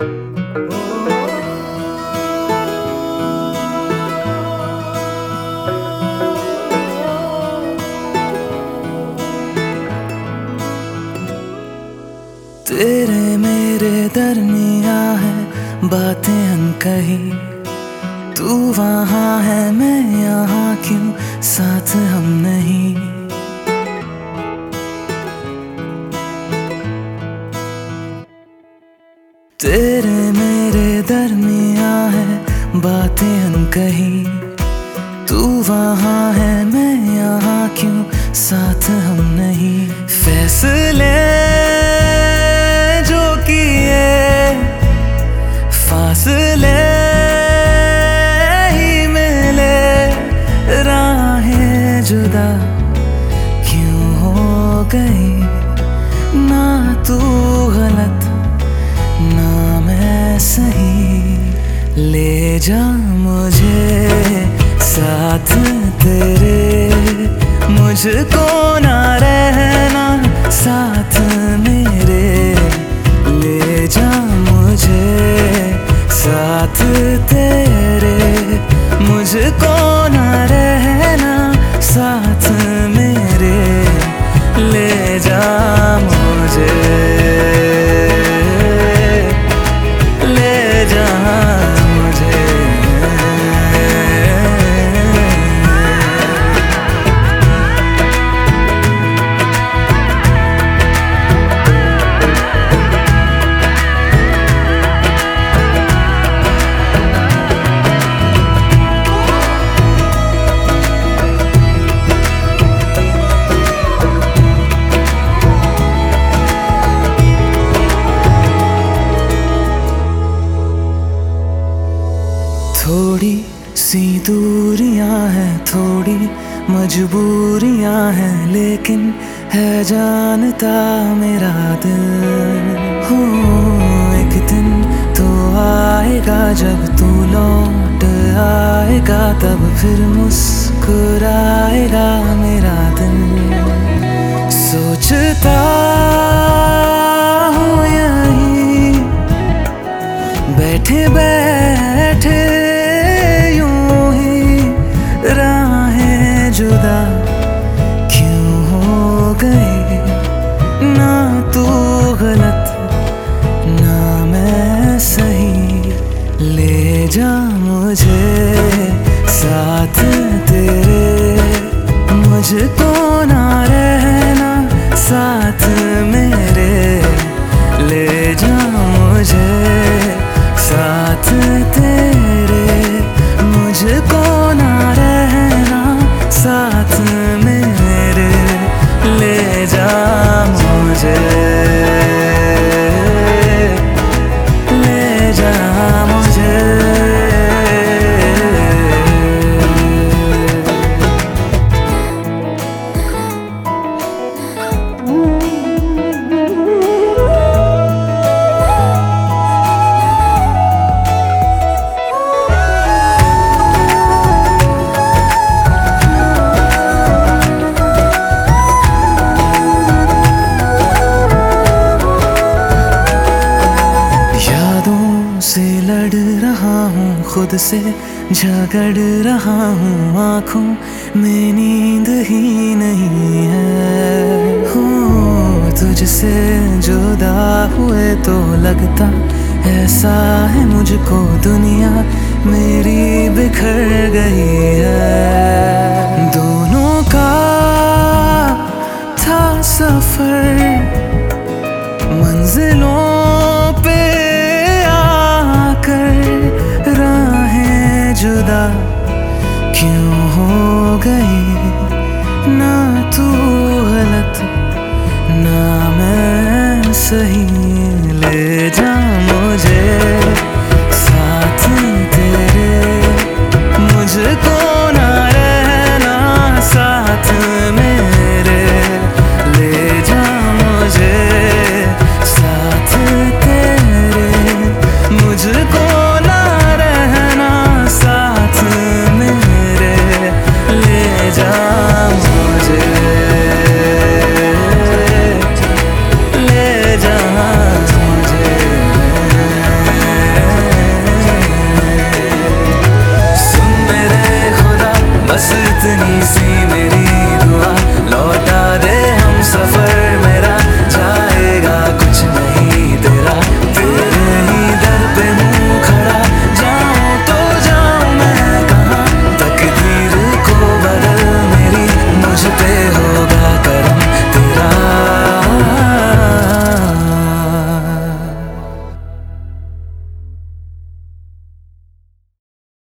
तेरे मेरे दरमिया है, बातें हम कही। तू वहाँ है, मैं यहाँ क्यों? साथ हम नहीं। तेरे मेरे दरमिया है, बातें हम कही। तू वहाँ है, मैं यहाँ क्यों? साथ हम नहीं। फैसले जा मुझे दूरियाँ हैं, थोड़ी मजबूरियाँ हैं, लेकिन है जानता मेरा दिल। हो, एक दिन तो आएगा, जब तू लौट आएगा, तब फिर मुस्कुराएगा मेरा दिल। सोचता हूँ यही बैठे बैठे लड़ रहा हूँ, खुद से झगड़ रहा हूँ, आँखों में नींद ही नहीं है। हो, तुझसे जुदा हुए तो लगता ऐसा है मुझको, दुनिया मेरी बिखर गई है। दोनों जुदा क्यों हो गई ना तू गलत ना मैं सही।